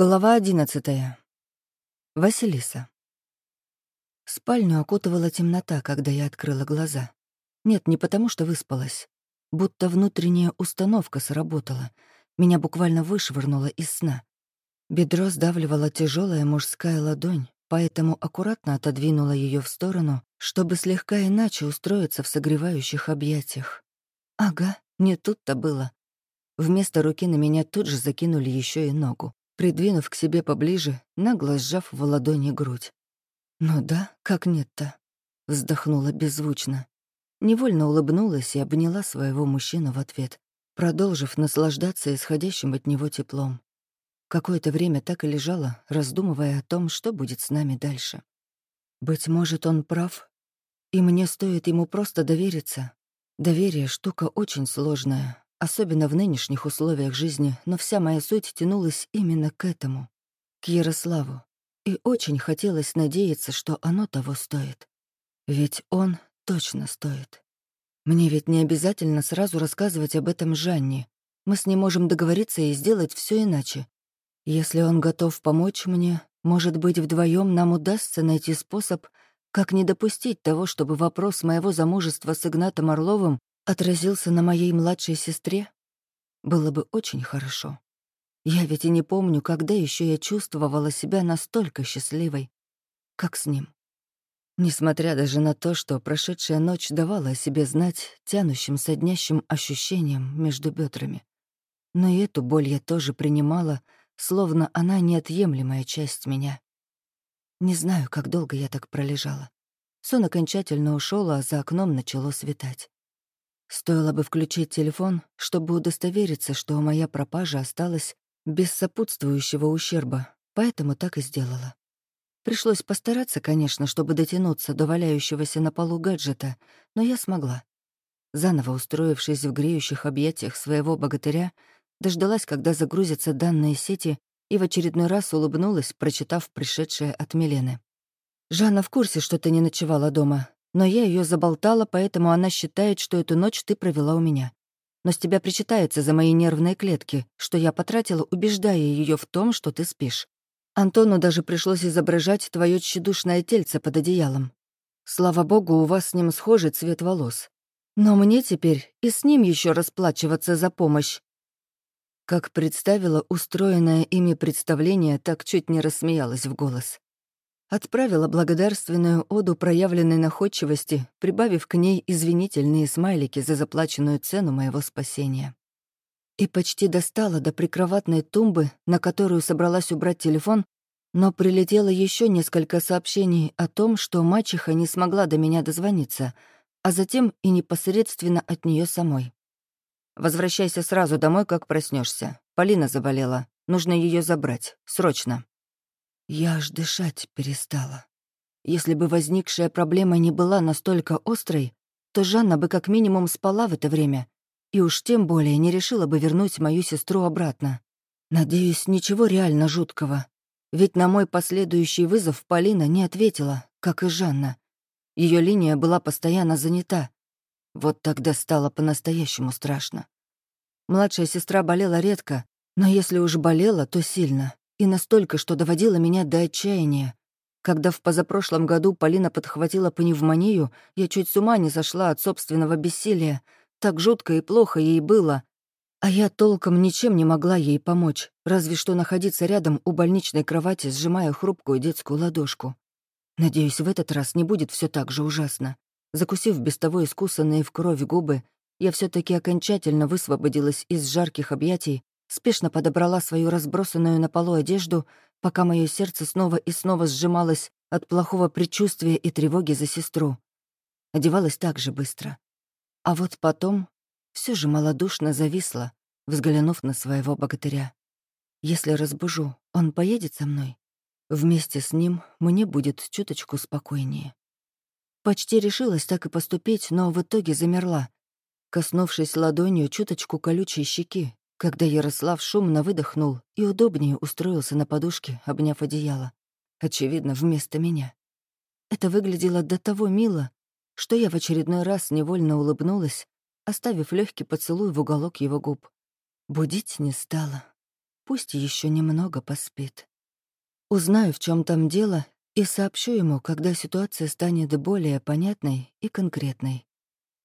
Глава одиннадцатая. Василиса. Спальню окутывала темнота, когда я открыла глаза. Нет, не потому что выспалась. Будто внутренняя установка сработала. Меня буквально вышвырнуло из сна. Бедро сдавливала тяжелая мужская ладонь, поэтому аккуратно отодвинула ее в сторону, чтобы слегка иначе устроиться в согревающих объятиях. Ага, не тут-то было. Вместо руки на меня тут же закинули еще и ногу придвинув к себе поближе, нагло сжав в ладони грудь. «Ну да, как нет-то?» — вздохнула беззвучно. Невольно улыбнулась и обняла своего мужчину в ответ, продолжив наслаждаться исходящим от него теплом. Какое-то время так и лежала, раздумывая о том, что будет с нами дальше. Быть может, он прав, и мне стоит ему просто довериться. Доверие — штука очень сложная, особенно в нынешних условиях жизни, но вся моя суть тянулась именно к этому, к Ярославу. И очень хотелось надеяться, что оно того стоит. Ведь он точно стоит. Мне ведь не обязательно сразу рассказывать об этом Жанне. Мы с ним можем договориться и сделать все иначе. Если он готов помочь мне, может быть, вдвоем нам удастся найти способ, как не допустить того, чтобы вопрос моего замужества с Игнатом Орловым отразился на моей младшей сестре, было бы очень хорошо. Я ведь и не помню, когда еще я чувствовала себя настолько счастливой, как с ним. Несмотря даже на то, что прошедшая ночь давала о себе знать тянущим, соднящим ощущением между бедрами. Но и эту боль я тоже принимала, словно она неотъемлемая часть меня. Не знаю, как долго я так пролежала. Сон окончательно ушел, а за окном начало светать. Стоило бы включить телефон, чтобы удостовериться, что моя пропажа осталась без сопутствующего ущерба, поэтому так и сделала. Пришлось постараться, конечно, чтобы дотянуться до валяющегося на полу гаджета, но я смогла. Заново устроившись в греющих объятиях своего богатыря, дождалась, когда загрузятся данные сети, и в очередной раз улыбнулась, прочитав пришедшее от Милены. «Жанна в курсе, что ты не ночевала дома но я ее заболтала, поэтому она считает, что эту ночь ты провела у меня. Но с тебя причитается за мои нервные клетки, что я потратила, убеждая ее в том, что ты спишь. Антону даже пришлось изображать твое тщедушное тельце под одеялом. Слава богу, у вас с ним схожий цвет волос. Но мне теперь и с ним еще расплачиваться за помощь. Как представила устроенное ими представление, так чуть не рассмеялась в голос. Отправила благодарственную оду проявленной находчивости, прибавив к ней извинительные смайлики за заплаченную цену моего спасения. И почти достала до прикроватной тумбы, на которую собралась убрать телефон, но прилетело еще несколько сообщений о том, что мачеха не смогла до меня дозвониться, а затем и непосредственно от нее самой. «Возвращайся сразу домой, как проснешься. Полина заболела. Нужно ее забрать. Срочно». Я аж дышать перестала. Если бы возникшая проблема не была настолько острой, то Жанна бы как минимум спала в это время, и уж тем более не решила бы вернуть мою сестру обратно. Надеюсь, ничего реально жуткого. Ведь на мой последующий вызов Полина не ответила, как и Жанна. Ее линия была постоянно занята. Вот тогда стало по-настоящему страшно. Младшая сестра болела редко, но если уж болела, то сильно. И настолько, что доводило меня до отчаяния. Когда в позапрошлом году Полина подхватила пневмонию, я чуть с ума не сошла от собственного бессилия. Так жутко и плохо ей было. А я толком ничем не могла ей помочь, разве что находиться рядом у больничной кровати, сжимая хрупкую детскую ладошку. Надеюсь, в этот раз не будет все так же ужасно. Закусив без того искусанные в кровь губы, я все таки окончательно высвободилась из жарких объятий спешно подобрала свою разбросанную на полу одежду, пока мое сердце снова и снова сжималось от плохого предчувствия и тревоги за сестру. Одевалась так же быстро. А вот потом все же малодушно зависла, взглянув на своего богатыря. Если разбужу, он поедет со мной. Вместе с ним мне будет чуточку спокойнее. Почти решилась так и поступить, но в итоге замерла, коснувшись ладонью чуточку колючей щеки, когда Ярослав шумно выдохнул и удобнее устроился на подушке, обняв одеяло. Очевидно, вместо меня. Это выглядело до того мило, что я в очередной раз невольно улыбнулась, оставив легкий поцелуй в уголок его губ. Будить не стала. пусть еще немного поспит. Узнаю, в чем там дело, и сообщу ему, когда ситуация станет более понятной и конкретной.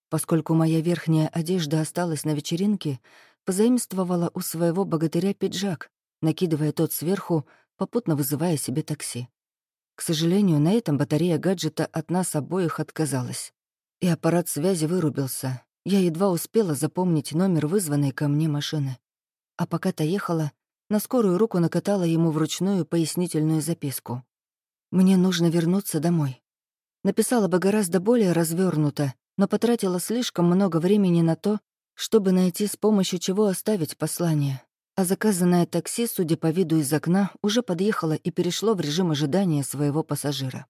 Поскольку моя верхняя одежда осталась на вечеринке, позаимствовала у своего богатыря пиджак, накидывая тот сверху, попутно вызывая себе такси. К сожалению, на этом батарея гаджета от нас обоих отказалась. И аппарат связи вырубился. Я едва успела запомнить номер вызванной ко мне машины. А пока та ехала, на скорую руку накатала ему вручную пояснительную записку. «Мне нужно вернуться домой». Написала бы гораздо более развернуто, но потратила слишком много времени на то, чтобы найти с помощью чего оставить послание. А заказанное такси, судя по виду из окна, уже подъехало и перешло в режим ожидания своего пассажира.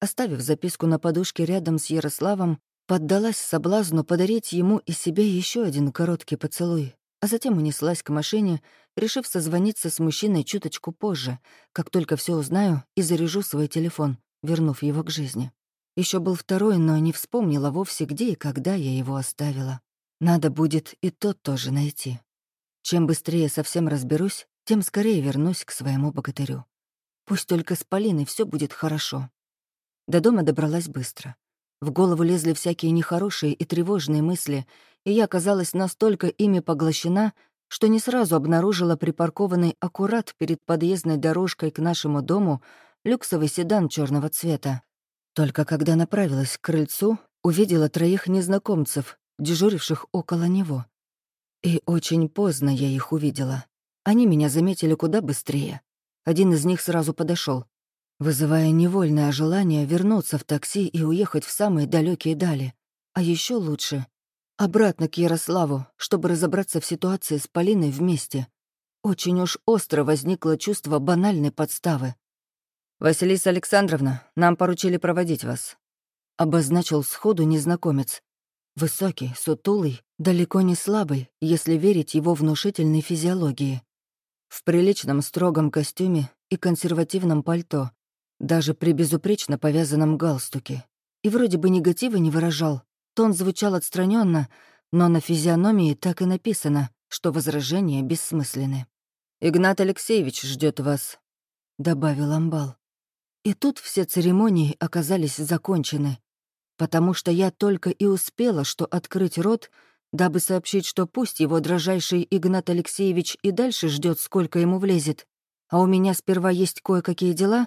Оставив записку на подушке рядом с Ярославом, поддалась соблазну подарить ему и себе еще один короткий поцелуй, а затем унеслась к машине, решив созвониться с мужчиной чуточку позже, как только все узнаю и заряжу свой телефон, вернув его к жизни. Еще был второй, но не вспомнила вовсе, где и когда я его оставила. Надо будет и тот тоже найти. Чем быстрее совсем разберусь, тем скорее вернусь к своему богатырю. Пусть только с Полиной все будет хорошо. До дома добралась быстро. В голову лезли всякие нехорошие и тревожные мысли, и я оказалась настолько ими поглощена, что не сразу обнаружила припаркованный аккурат перед подъездной дорожкой к нашему дому люксовый седан черного цвета. Только когда направилась к крыльцу, увидела троих незнакомцев, дежуривших около него. И очень поздно я их увидела. Они меня заметили куда быстрее. Один из них сразу подошел, вызывая невольное желание вернуться в такси и уехать в самые далекие дали. А еще лучше — обратно к Ярославу, чтобы разобраться в ситуации с Полиной вместе. Очень уж остро возникло чувство банальной подставы. «Василиса Александровна, нам поручили проводить вас», — обозначил сходу незнакомец. Высокий, сутулый, далеко не слабый, если верить его внушительной физиологии. В приличном строгом костюме и консервативном пальто, даже при безупречно повязанном галстуке. И вроде бы негатива не выражал, тон звучал отстраненно, но на физиономии так и написано, что возражения бессмысленны. «Игнат Алексеевич ждет вас», — добавил Амбал. И тут все церемонии оказались закончены потому что я только и успела, что открыть рот, дабы сообщить, что пусть его дрожайший Игнат Алексеевич и дальше ждет, сколько ему влезет, а у меня сперва есть кое-какие дела,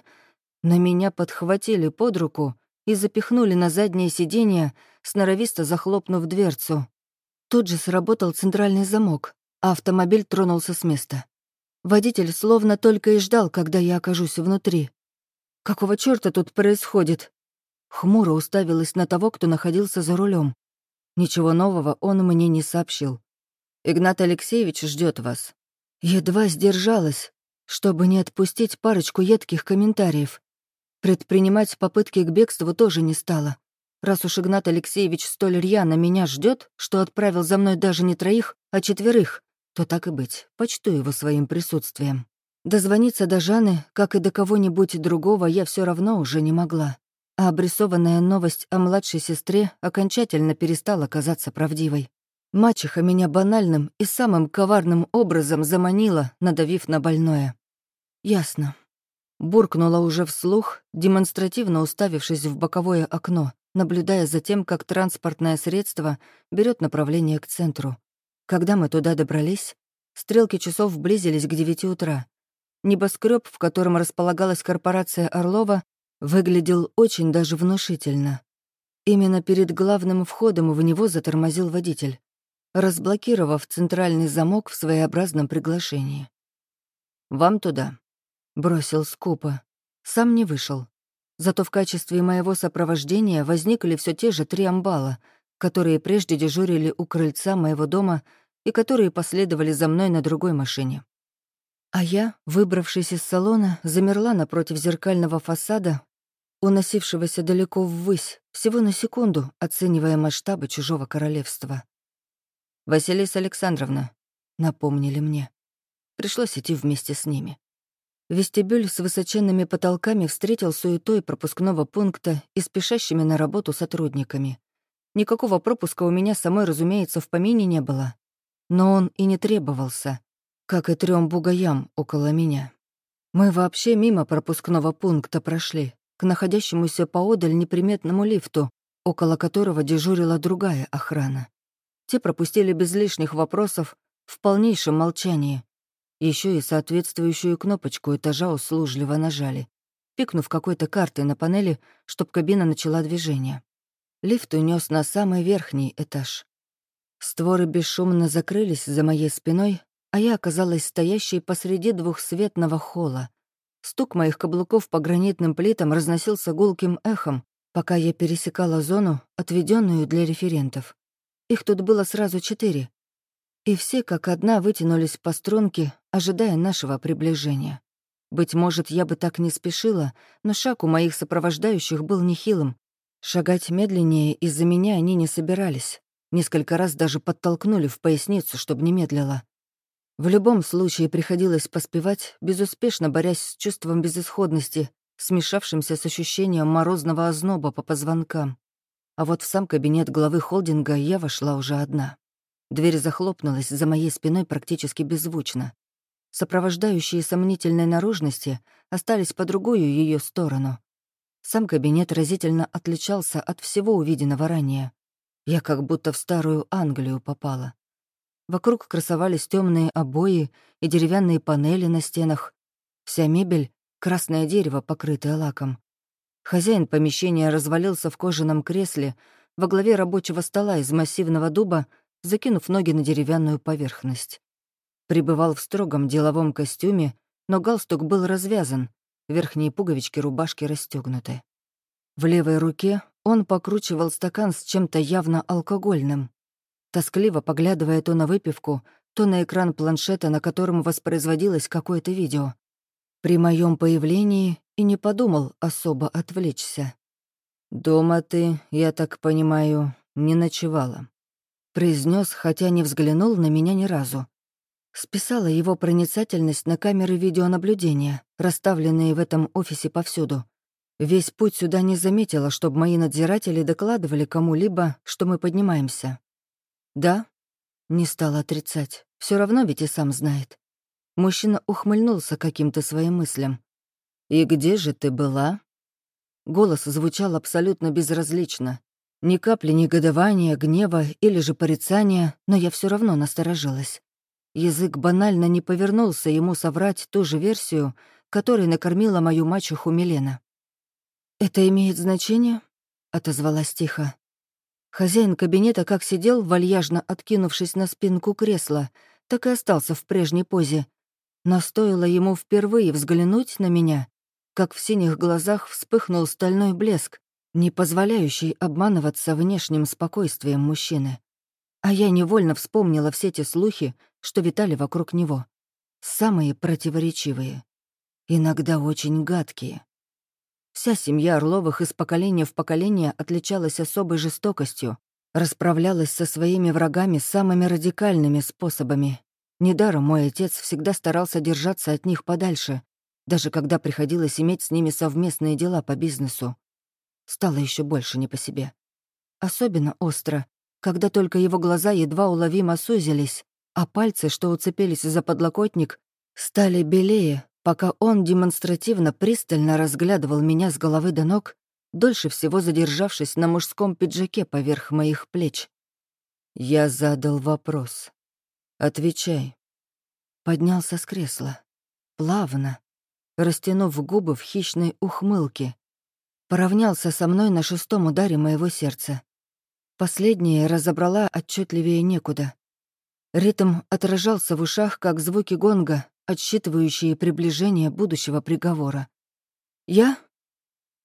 на меня подхватили под руку и запихнули на заднее сиденье, сноровисто захлопнув дверцу. Тут же сработал центральный замок, а автомобиль тронулся с места. Водитель словно только и ждал, когда я окажусь внутри. «Какого чёрта тут происходит?» Хмуро уставилась на того, кто находился за рулем. Ничего нового он мне не сообщил. «Игнат Алексеевич ждет вас». Едва сдержалась, чтобы не отпустить парочку едких комментариев. Предпринимать попытки к бегству тоже не стала. Раз уж Игнат Алексеевич столь рьяно меня ждет, что отправил за мной даже не троих, а четверых, то так и быть, почту его своим присутствием. Дозвониться до Жаны, как и до кого-нибудь другого, я все равно уже не могла а обрисованная новость о младшей сестре окончательно перестала казаться правдивой. Мачеха меня банальным и самым коварным образом заманила, надавив на больное. «Ясно». Буркнула уже вслух, демонстративно уставившись в боковое окно, наблюдая за тем, как транспортное средство берет направление к центру. Когда мы туда добрались, стрелки часов близились к девяти утра. Небоскреб, в котором располагалась корпорация Орлова, выглядел очень даже внушительно. Именно перед главным входом в него затормозил водитель, разблокировав центральный замок в своеобразном приглашении. «Вам туда», — бросил скупо. Сам не вышел. Зато в качестве моего сопровождения возникли все те же три амбала, которые прежде дежурили у крыльца моего дома и которые последовали за мной на другой машине. А я, выбравшись из салона, замерла напротив зеркального фасада, уносившегося далеко ввысь, всего на секунду, оценивая масштабы чужого королевства. «Василиса Александровна», — напомнили мне. Пришлось идти вместе с ними. Вестибюль с высоченными потолками встретил суетой пропускного пункта и спешащими на работу сотрудниками. Никакого пропуска у меня самой, разумеется, в помине не было. Но он и не требовался. как и трем бугаям около меня. Мы вообще мимо пропускного пункта прошли, к находящемуся поодаль неприметному лифту, около которого дежурила другая охрана. Те пропустили без лишних вопросов в полнейшем молчании. Еще и соответствующую кнопочку этажа услужливо нажали, пикнув какой-то картой на панели, чтоб кабина начала движение. Лифт унес на самый верхний этаж. Створы бесшумно закрылись за моей спиной, а я оказалась стоящей посреди двухсветного холла. Стук моих каблуков по гранитным плитам разносился гулким эхом, пока я пересекала зону, отведенную для референтов. Их тут было сразу четыре. И все как одна вытянулись по струнке, ожидая нашего приближения. Быть может, я бы так не спешила, но шаг у моих сопровождающих был нехилым. Шагать медленнее из-за меня они не собирались. Несколько раз даже подтолкнули в поясницу, чтобы не медлила. В любом случае приходилось поспевать, безуспешно борясь с чувством безысходности, смешавшимся с ощущением морозного озноба по позвонкам. А вот в сам кабинет главы холдинга я вошла уже одна. Дверь захлопнулась за моей спиной практически беззвучно. Сопровождающие сомнительной наружности остались по другую ее сторону. Сам кабинет разительно отличался от всего увиденного ранее. Я как будто в старую Англию попала. Вокруг красовались темные обои и деревянные панели на стенах. Вся мебель — красное дерево, покрытое лаком. Хозяин помещения развалился в кожаном кресле во главе рабочего стола из массивного дуба, закинув ноги на деревянную поверхность. Пребывал в строгом деловом костюме, но галстук был развязан, верхние пуговички рубашки расстегнуты. В левой руке он покручивал стакан с чем-то явно алкогольным тоскливо поглядывая то на выпивку, то на экран планшета, на котором воспроизводилось какое-то видео. При моем появлении и не подумал особо отвлечься. «Дома ты, я так понимаю, не ночевала», — произнес, хотя не взглянул на меня ни разу. Списала его проницательность на камеры видеонаблюдения, расставленные в этом офисе повсюду. Весь путь сюда не заметила, чтобы мои надзиратели докладывали кому-либо, что мы поднимаемся. «Да?» — не стал отрицать. Все равно ведь и сам знает. Мужчина ухмыльнулся каким-то своим мыслям. «И где же ты была?» Голос звучал абсолютно безразлично. Ни капли негодования, гнева или же порицания, но я все равно насторожилась. Язык банально не повернулся ему соврать ту же версию, которой накормила мою мачеху Милена. «Это имеет значение?» — отозвалась тихо. Хозяин кабинета как сидел, вальяжно откинувшись на спинку кресла, так и остался в прежней позе. Но стоило ему впервые взглянуть на меня, как в синих глазах вспыхнул стальной блеск, не позволяющий обманываться внешним спокойствием мужчины. А я невольно вспомнила все те слухи, что витали вокруг него. Самые противоречивые. Иногда очень гадкие. Вся семья Орловых из поколения в поколение отличалась особой жестокостью, расправлялась со своими врагами самыми радикальными способами. Недаром мой отец всегда старался держаться от них подальше, даже когда приходилось иметь с ними совместные дела по бизнесу. Стало еще больше не по себе. Особенно остро, когда только его глаза едва уловимо сузились, а пальцы, что уцепились за подлокотник, стали белее, пока он демонстративно пристально разглядывал меня с головы до ног, дольше всего задержавшись на мужском пиджаке поверх моих плеч. Я задал вопрос. «Отвечай». Поднялся с кресла. Плавно, растянув губы в хищной ухмылке. Поравнялся со мной на шестом ударе моего сердца. Последнее разобрала отчетливее некуда. Ритм отражался в ушах, как звуки гонга, отсчитывающие приближение будущего приговора. Я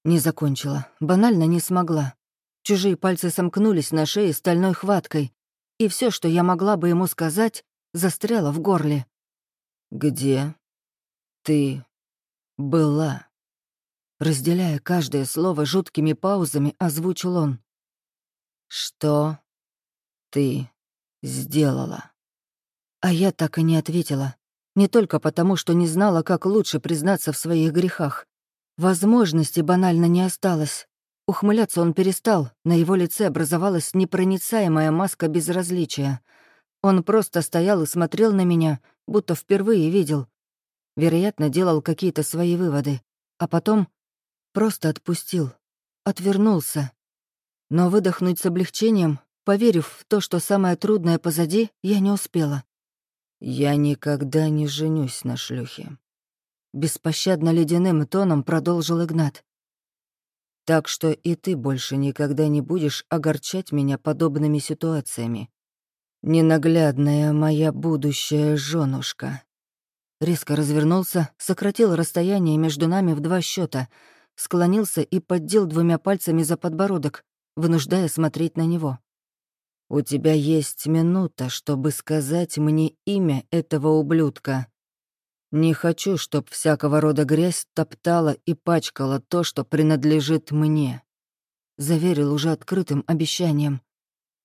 не закончила, банально не смогла. Чужие пальцы сомкнулись на шее стальной хваткой, и все, что я могла бы ему сказать, застряло в горле. «Где ты была?» Разделяя каждое слово жуткими паузами, озвучил он. «Что ты сделала?» А я так и не ответила. Не только потому, что не знала, как лучше признаться в своих грехах. Возможности банально не осталось. Ухмыляться он перестал, на его лице образовалась непроницаемая маска безразличия. Он просто стоял и смотрел на меня, будто впервые видел. Вероятно, делал какие-то свои выводы. А потом просто отпустил. Отвернулся. Но выдохнуть с облегчением, поверив в то, что самое трудное позади, я не успела. «Я никогда не женюсь на шлюхе», — беспощадно ледяным тоном продолжил Игнат. «Так что и ты больше никогда не будешь огорчать меня подобными ситуациями. Ненаглядная моя будущая женушка». Резко развернулся, сократил расстояние между нами в два счета, склонился и поддел двумя пальцами за подбородок, вынуждая смотреть на него. «У тебя есть минута, чтобы сказать мне имя этого ублюдка. Не хочу, чтоб всякого рода грязь топтала и пачкала то, что принадлежит мне», — заверил уже открытым обещанием.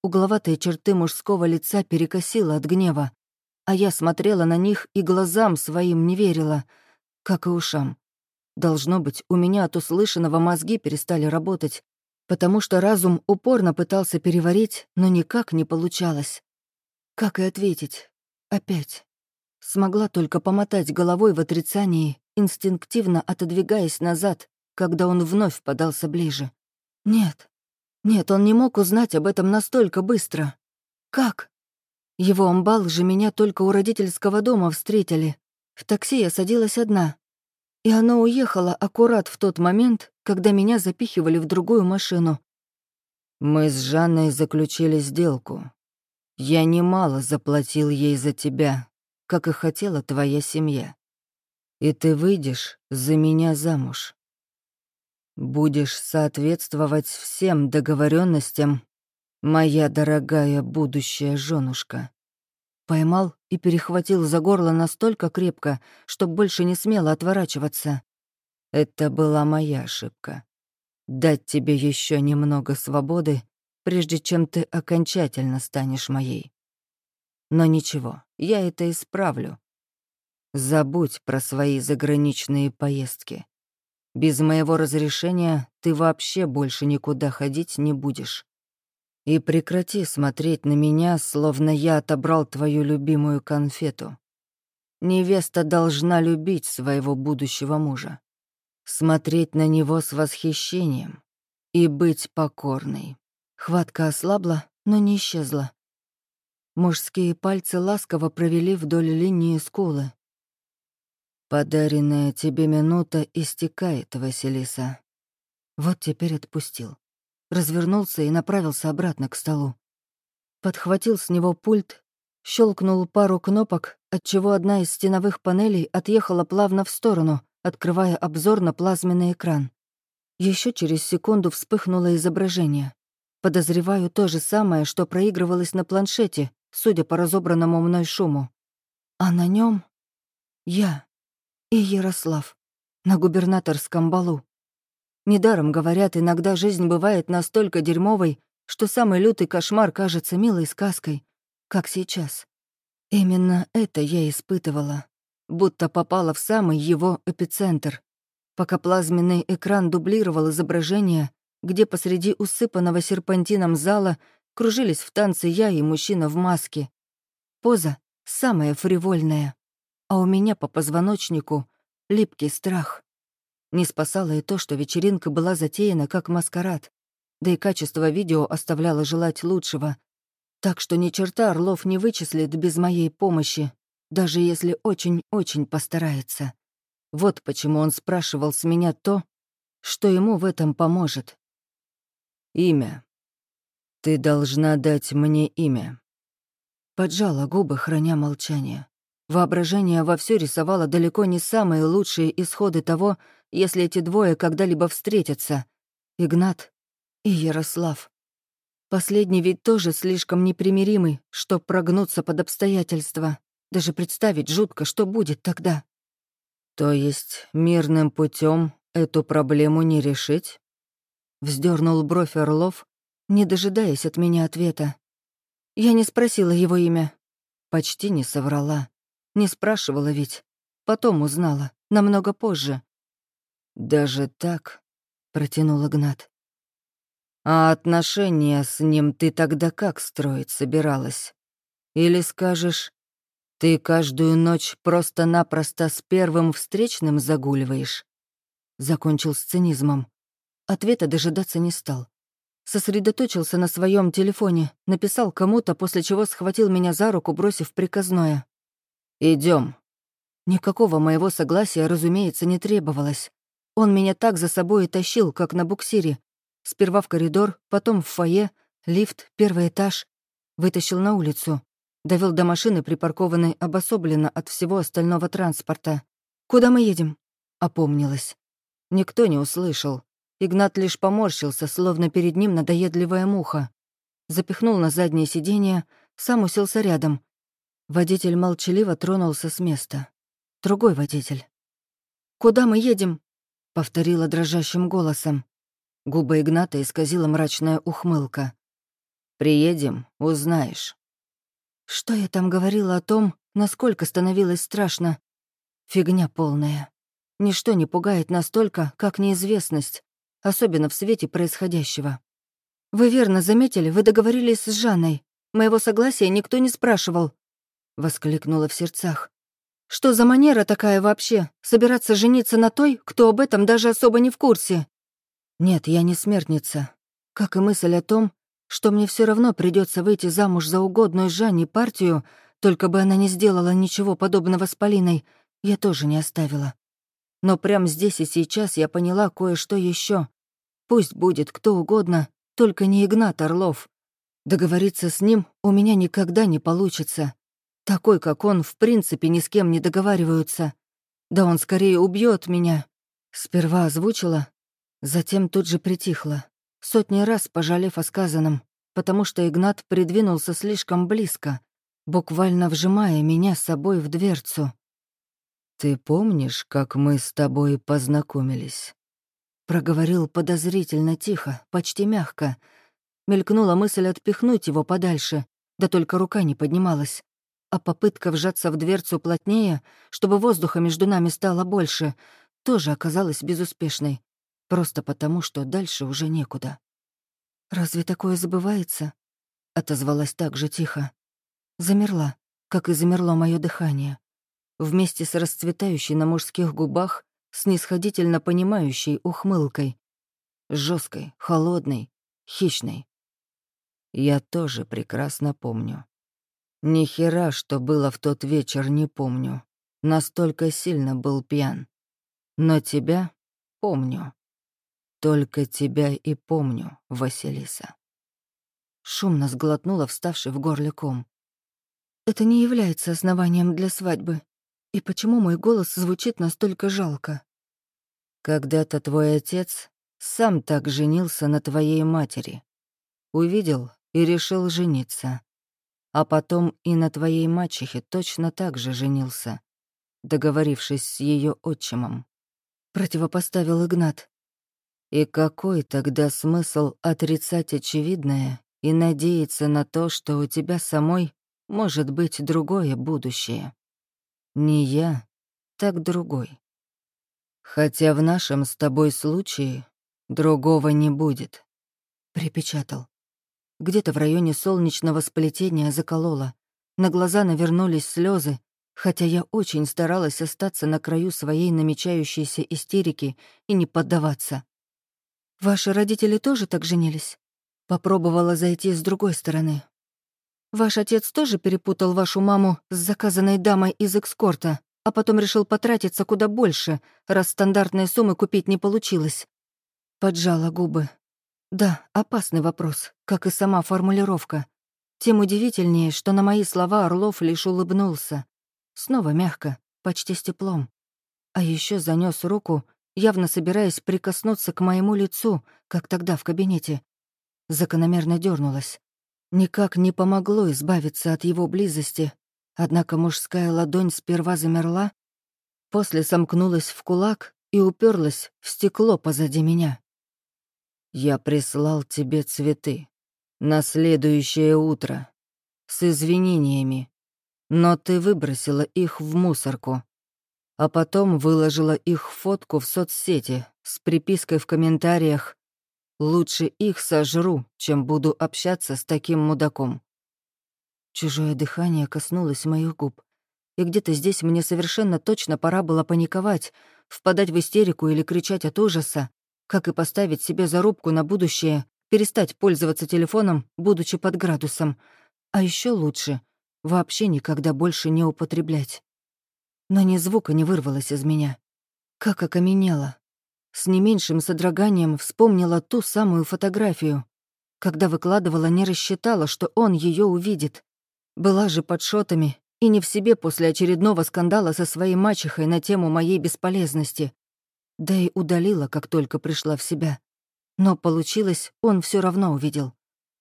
Угловатые черты мужского лица перекосило от гнева, а я смотрела на них и глазам своим не верила, как и ушам. Должно быть, у меня от услышанного мозги перестали работать, потому что разум упорно пытался переварить, но никак не получалось. Как и ответить? Опять. Смогла только помотать головой в отрицании, инстинктивно отодвигаясь назад, когда он вновь подался ближе. Нет. Нет, он не мог узнать об этом настолько быстро. Как? Его амбал же меня только у родительского дома встретили. В такси я садилась одна. И оно уехало аккурат в тот момент, когда меня запихивали в другую машину. Мы с Жанной заключили сделку. Я немало заплатил ей за тебя, как и хотела твоя семья. И ты выйдешь за меня замуж. Будешь соответствовать всем договоренностям, моя дорогая будущая женушка. Поймал и перехватил за горло настолько крепко, что больше не смело отворачиваться. Это была моя ошибка. Дать тебе еще немного свободы, прежде чем ты окончательно станешь моей. Но ничего, я это исправлю. Забудь про свои заграничные поездки. Без моего разрешения ты вообще больше никуда ходить не будешь. И прекрати смотреть на меня, словно я отобрал твою любимую конфету. Невеста должна любить своего будущего мужа, смотреть на него с восхищением и быть покорной. Хватка ослабла, но не исчезла. Мужские пальцы ласково провели вдоль линии скулы. «Подаренная тебе минута истекает, Василиса». Вот теперь отпустил развернулся и направился обратно к столу. Подхватил с него пульт, щелкнул пару кнопок, отчего одна из стеновых панелей отъехала плавно в сторону, открывая обзор на плазменный экран. Еще через секунду вспыхнуло изображение. Подозреваю то же самое, что проигрывалось на планшете, судя по разобранному мной шуму. А на нем я и Ярослав на губернаторском балу. Недаром говорят, иногда жизнь бывает настолько дерьмовой, что самый лютый кошмар кажется милой сказкой, как сейчас. Именно это я испытывала, будто попала в самый его эпицентр, пока плазменный экран дублировал изображение, где посреди усыпанного серпантином зала кружились в танце я и мужчина в маске. Поза самая фривольная, а у меня по позвоночнику липкий страх. Не спасало и то, что вечеринка была затеяна как маскарад, да и качество видео оставляло желать лучшего. Так что ни черта Орлов не вычислит без моей помощи, даже если очень-очень постарается. Вот почему он спрашивал с меня то, что ему в этом поможет. «Имя. Ты должна дать мне имя». Поджала губы, храня молчание. Воображение вовсю рисовало далеко не самые лучшие исходы того, если эти двое когда-либо встретятся. Игнат и Ярослав. Последний ведь тоже слишком непримиримый, чтоб прогнуться под обстоятельства. Даже представить жутко, что будет тогда. То есть мирным путем эту проблему не решить? Вздернул бровь Орлов, не дожидаясь от меня ответа. Я не спросила его имя. Почти не соврала. Не спрашивала ведь. Потом узнала, намного позже. «Даже так?» — протянул Игнат. «А отношения с ним ты тогда как строить собиралась? Или скажешь, ты каждую ночь просто-напросто с первым встречным загуливаешь? Закончил с цинизмом. Ответа дожидаться не стал. Сосредоточился на своем телефоне, написал кому-то, после чего схватил меня за руку, бросив приказное. Идем. Никакого моего согласия, разумеется, не требовалось. Он меня так за собой и тащил, как на буксире. Сперва в коридор, потом в фойе, лифт, первый этаж. Вытащил на улицу. Довел до машины, припаркованной обособленно от всего остального транспорта. «Куда мы едем?» Опомнилась. Никто не услышал. Игнат лишь поморщился, словно перед ним надоедливая муха. Запихнул на заднее сиденье, сам уселся рядом. Водитель молчаливо тронулся с места. Другой водитель. «Куда мы едем?» — повторила дрожащим голосом. Губы Игната исказила мрачная ухмылка. «Приедем, узнаешь». Что я там говорила о том, насколько становилось страшно? Фигня полная. Ничто не пугает настолько, как неизвестность, особенно в свете происходящего. «Вы верно заметили, вы договорились с Жанной. Моего согласия никто не спрашивал», — воскликнула в сердцах. «Что за манера такая вообще? Собираться жениться на той, кто об этом даже особо не в курсе?» «Нет, я не смертница. Как и мысль о том, что мне все равно придется выйти замуж за угодную Жанне партию, только бы она не сделала ничего подобного с Полиной, я тоже не оставила. Но прямо здесь и сейчас я поняла кое-что еще. Пусть будет кто угодно, только не Игнат Орлов. Договориться с ним у меня никогда не получится. Такой, как он, в принципе ни с кем не договариваются. Да он скорее убьет меня. Сперва озвучила, затем тут же притихла, сотни раз пожалев о сказанном, потому что Игнат придвинулся слишком близко, буквально вжимая меня с собой в дверцу. «Ты помнишь, как мы с тобой познакомились?» Проговорил подозрительно тихо, почти мягко. Мелькнула мысль отпихнуть его подальше, да только рука не поднималась. А попытка вжаться в дверцу плотнее, чтобы воздуха между нами стало больше, тоже оказалась безуспешной. Просто потому, что дальше уже некуда. «Разве такое забывается?» — отозвалась так же тихо. Замерла, как и замерло мое дыхание вместе с расцветающей на мужских губах снисходительно понимающей ухмылкой. жесткой, холодной, хищной. Я тоже прекрасно помню. Ни хера, что было в тот вечер, не помню. Настолько сильно был пьян. Но тебя помню. Только тебя и помню, Василиса. Шумно сглотнула вставший в горле ком. Это не является основанием для свадьбы. И почему мой голос звучит настолько жалко? Когда-то твой отец сам так женился на твоей матери. Увидел и решил жениться. А потом и на твоей мачехе точно так же женился, договорившись с ее отчимом. Противопоставил Игнат. И какой тогда смысл отрицать очевидное и надеяться на то, что у тебя самой может быть другое будущее? Не я, так другой. Хотя в нашем с тобой случае другого не будет. Припечатал. Где-то в районе солнечного сплетения закололо. На глаза навернулись слезы, хотя я очень старалась остаться на краю своей намечающейся истерики и не поддаваться. «Ваши родители тоже так женились?» Попробовала зайти с другой стороны, Ваш отец тоже перепутал вашу маму с заказанной дамой из экскорта, а потом решил потратиться куда больше, раз стандартные суммы купить не получилось. Поджала губы. Да, опасный вопрос, как и сама формулировка. Тем удивительнее, что на мои слова Орлов лишь улыбнулся. Снова мягко, почти с теплом. А еще занес руку, явно собираясь прикоснуться к моему лицу, как тогда в кабинете. Закономерно дернулась. Никак не помогло избавиться от его близости, однако мужская ладонь сперва замерла, после сомкнулась в кулак и уперлась в стекло позади меня. «Я прислал тебе цветы. На следующее утро. С извинениями. Но ты выбросила их в мусорку. А потом выложила их фотку в соцсети с припиской в комментариях Лучше их сожру, чем буду общаться с таким мудаком. Чужое дыхание коснулось моих губ. И где-то здесь мне совершенно точно пора было паниковать, впадать в истерику или кричать от ужаса, как и поставить себе зарубку на будущее, перестать пользоваться телефоном, будучи под градусом. А еще лучше — вообще никогда больше не употреблять. Но ни звука не вырвалось из меня. Как окаменело. С не меньшим содроганием вспомнила ту самую фотографию. Когда выкладывала, не рассчитала, что он ее увидит. Была же под шотами и не в себе после очередного скандала со своей мачехой на тему моей бесполезности. Да и удалила, как только пришла в себя. Но получилось, он все равно увидел.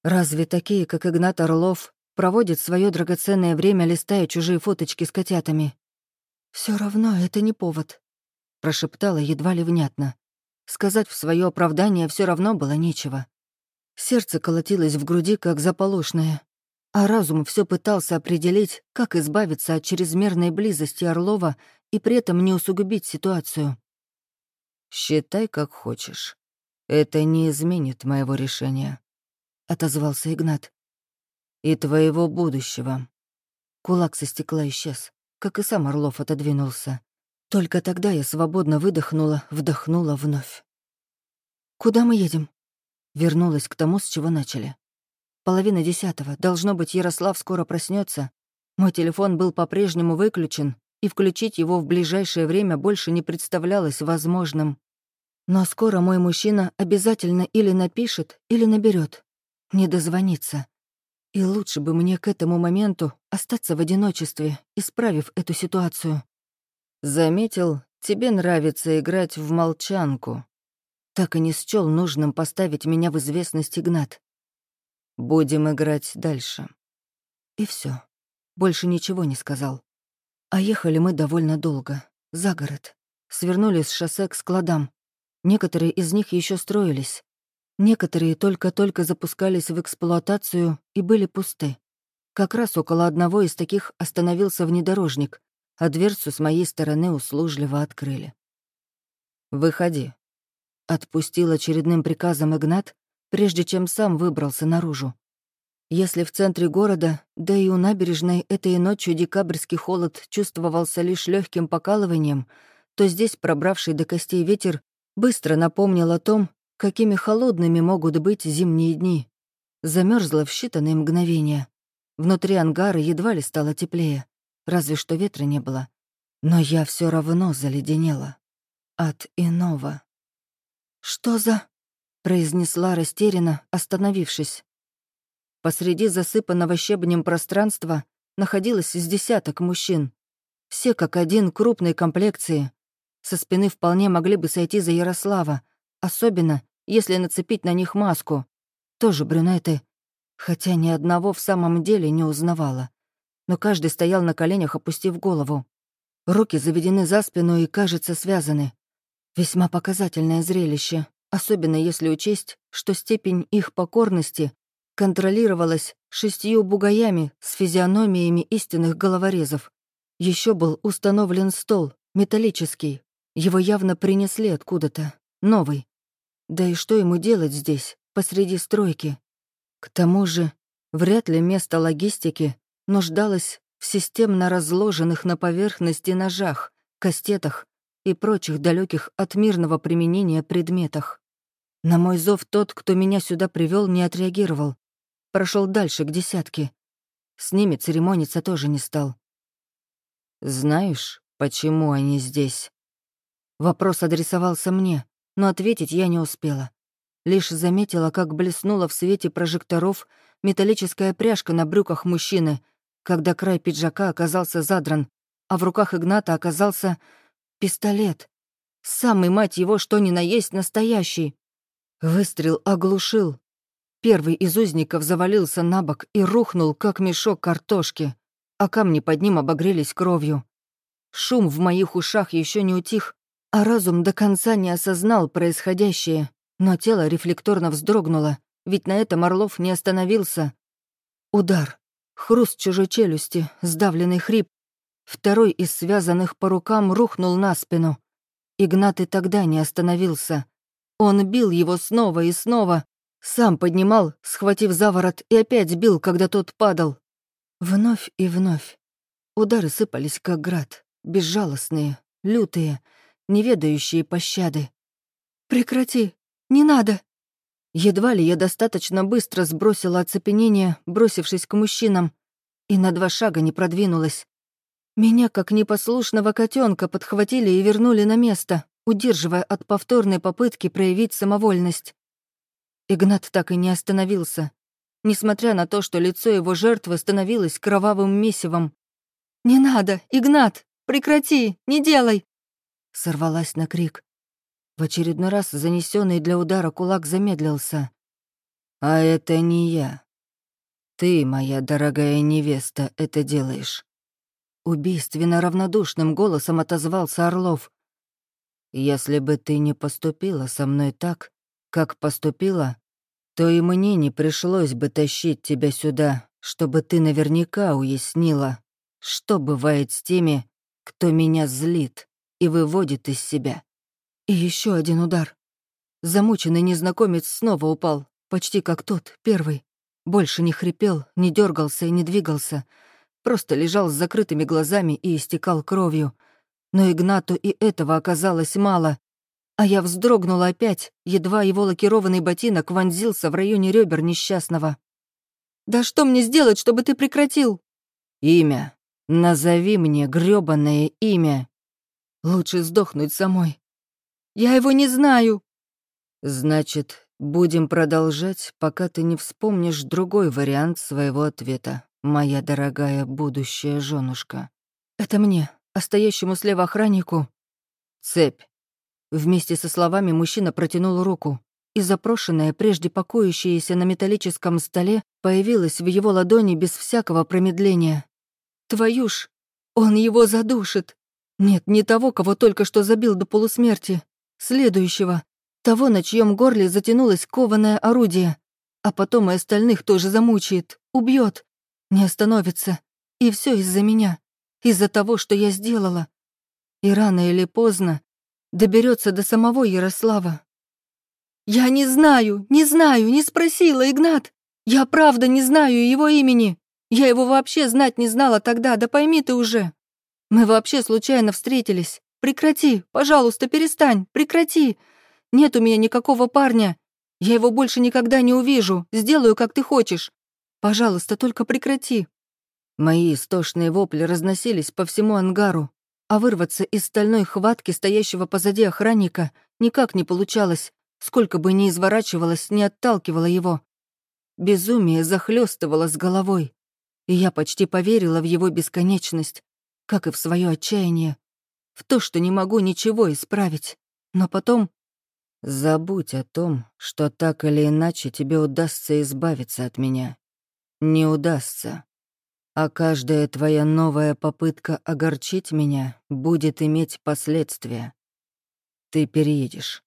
Разве такие, как Игнат Орлов, проводят свое драгоценное время, листая чужие фоточки с котятами? Все равно это не повод», — прошептала едва ли внятно. Сказать в свое оправдание все равно было нечего. Сердце колотилось в груди, как заполошное, а разум все пытался определить, как избавиться от чрезмерной близости Орлова и при этом не усугубить ситуацию. «Считай, как хочешь. Это не изменит моего решения», — отозвался Игнат. «И твоего будущего». Кулак со стекла исчез, как и сам Орлов отодвинулся. Только тогда я свободно выдохнула, вдохнула вновь. «Куда мы едем?» Вернулась к тому, с чего начали. Половина десятого. Должно быть, Ярослав скоро проснется. Мой телефон был по-прежнему выключен, и включить его в ближайшее время больше не представлялось возможным. Но скоро мой мужчина обязательно или напишет, или наберет. Не дозвонится. И лучше бы мне к этому моменту остаться в одиночестве, исправив эту ситуацию. Заметил, тебе нравится играть в молчанку. Так и не счёл нужным поставить меня в известность Игнат. Будем играть дальше. И все. Больше ничего не сказал. А ехали мы довольно долго. За город. Свернули с шоссе к складам. Некоторые из них еще строились. Некоторые только-только запускались в эксплуатацию и были пусты. Как раз около одного из таких остановился внедорожник, а дверцу с моей стороны услужливо открыли. «Выходи», — отпустил очередным приказом Игнат, прежде чем сам выбрался наружу. Если в центре города, да и у набережной этой ночью декабрьский холод чувствовался лишь легким покалыванием, то здесь пробравший до костей ветер быстро напомнил о том, какими холодными могут быть зимние дни. Замерзло в считанные мгновения. Внутри ангара едва ли стало теплее, разве что ветра не было. Но я все равно заледенела. От иного. «Что за...» произнесла растерянно, остановившись. Посреди засыпанного щебнем пространства находилось из десяток мужчин. Все как один крупной комплекции. Со спины вполне могли бы сойти за Ярослава, особенно если нацепить на них маску. Тоже брюнеты, хотя ни одного в самом деле не узнавала. Но каждый стоял на коленях, опустив голову. Руки заведены за спину и, кажется, связаны. Весьма показательное зрелище, особенно если учесть, что степень их покорности контролировалась шестью бугаями с физиономиями истинных головорезов. Еще был установлен стол, металлический. Его явно принесли откуда-то, новый. Да и что ему делать здесь, посреди стройки? К тому же, вряд ли место логистики нуждалось в системно разложенных на поверхности ножах, кастетах и прочих далеких от мирного применения предметах. На мой зов тот, кто меня сюда привел, не отреагировал. Прошел дальше, к десятке. С ними церемониться тоже не стал. «Знаешь, почему они здесь?» Вопрос адресовался мне, но ответить я не успела. Лишь заметила, как блеснула в свете прожекторов металлическая пряжка на брюках мужчины, когда край пиджака оказался задран, а в руках Игната оказался пистолет. Самый, мать его, что ни на есть, настоящий. Выстрел оглушил. Первый из узников завалился на бок и рухнул, как мешок картошки, а камни под ним обогрелись кровью. Шум в моих ушах еще не утих, а разум до конца не осознал происходящее, но тело рефлекторно вздрогнуло, ведь на этом Орлов не остановился. Удар. Хруст чужой челюсти, сдавленный хрип. Второй из связанных по рукам рухнул на спину. Игнат и тогда не остановился. Он бил его снова и снова, сам поднимал, схватив за ворот, и опять бил, когда тот падал. Вновь и вновь. Удары сыпались, как град, безжалостные, лютые, не ведающие пощады. «Прекрати! Не надо!» Едва ли я достаточно быстро сбросила оцепенение, бросившись к мужчинам, и на два шага не продвинулась. Меня, как непослушного котенка, подхватили и вернули на место, удерживая от повторной попытки проявить самовольность. Игнат так и не остановился, несмотря на то, что лицо его жертвы становилось кровавым месивом. «Не надо, Игнат! Прекрати! Не делай!» Сорвалась на крик. В очередной раз занесенный для удара кулак замедлился. «А это не я. Ты, моя дорогая невеста, это делаешь». Убийственно равнодушным голосом отозвался Орлов. «Если бы ты не поступила со мной так, как поступила, то и мне не пришлось бы тащить тебя сюда, чтобы ты наверняка уяснила, что бывает с теми, кто меня злит и выводит из себя. И еще один удар. Замученный незнакомец снова упал, почти как тот, первый. Больше не хрипел, не дергался и не двигался, просто лежал с закрытыми глазами и истекал кровью. Но Игнату и этого оказалось мало, а я вздрогнула опять, едва его лакированный ботинок вонзился в районе ребер несчастного. «Да что мне сделать, чтобы ты прекратил?» «Имя. Назови мне грёбаное имя». «Лучше сдохнуть самой». «Я его не знаю». «Значит, будем продолжать, пока ты не вспомнишь другой вариант своего ответа, моя дорогая будущая женушка». «Это мне, а стоящему слева охраннику...» «Цепь. Вместе со словами мужчина протянул руку, и запрошенная, прежде покоящаяся на металлическом столе, появилась в его ладони без всякого промедления. «Твою ж! Он его задушит! Нет, не того, кого только что забил до полусмерти. Следующего. Того, на чьем горле затянулось кованое орудие. А потом и остальных тоже замучает, убьет, не остановится. И все из-за меня. Из-за того, что я сделала. И рано или поздно доберется до самого Ярослава. «Я не знаю, не знаю, не спросила, Игнат. Я правда не знаю его имени. Я его вообще знать не знала тогда, да пойми ты уже. Мы вообще случайно встретились. Прекрати, пожалуйста, перестань, прекрати. Нет у меня никакого парня. Я его больше никогда не увижу, сделаю, как ты хочешь. Пожалуйста, только прекрати». Мои истошные вопли разносились по всему ангару, а вырваться из стальной хватки стоящего позади охранника никак не получалось, сколько бы ни изворачивалась, не отталкивала его. Безумие захлестывало с головой, и я почти поверила в его бесконечность, как и в свое отчаяние, в то, что не могу ничего исправить. Но потом... Забудь о том, что так или иначе тебе удастся избавиться от меня. Не удастся а каждая твоя новая попытка огорчить меня будет иметь последствия. Ты переедешь.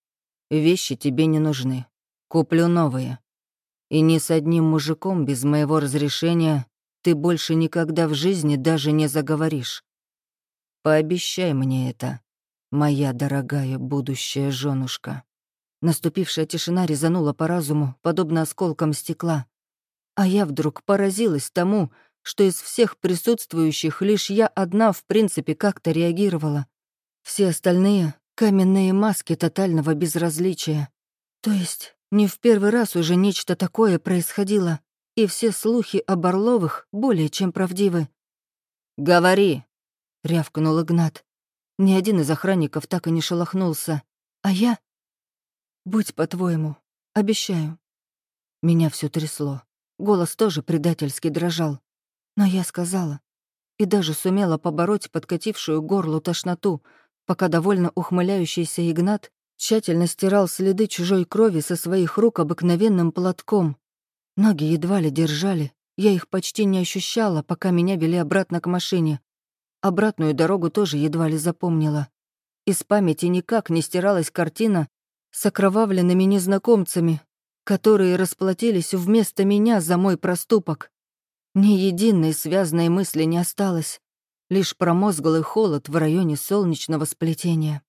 Вещи тебе не нужны. Куплю новые. И ни с одним мужиком без моего разрешения ты больше никогда в жизни даже не заговоришь. Пообещай мне это, моя дорогая будущая женушка. Наступившая тишина резанула по разуму, подобно осколкам стекла. А я вдруг поразилась тому, что из всех присутствующих лишь я одна в принципе как-то реагировала. Все остальные — каменные маски тотального безразличия. То есть не в первый раз уже нечто такое происходило, и все слухи об Орловых более чем правдивы. «Говори!» — рявкнул Игнат. Ни один из охранников так и не шелохнулся. А я? Будь по-твоему, обещаю. Меня все трясло. Голос тоже предательски дрожал. Но я сказала. И даже сумела побороть подкатившую горлу тошноту, пока довольно ухмыляющийся Игнат тщательно стирал следы чужой крови со своих рук обыкновенным платком. Ноги едва ли держали, я их почти не ощущала, пока меня вели обратно к машине. Обратную дорогу тоже едва ли запомнила. Из памяти никак не стиралась картина с окровавленными незнакомцами, которые расплатились вместо меня за мой проступок. Ни единой связанной мысли не осталось, лишь промозглый холод в районе солнечного сплетения.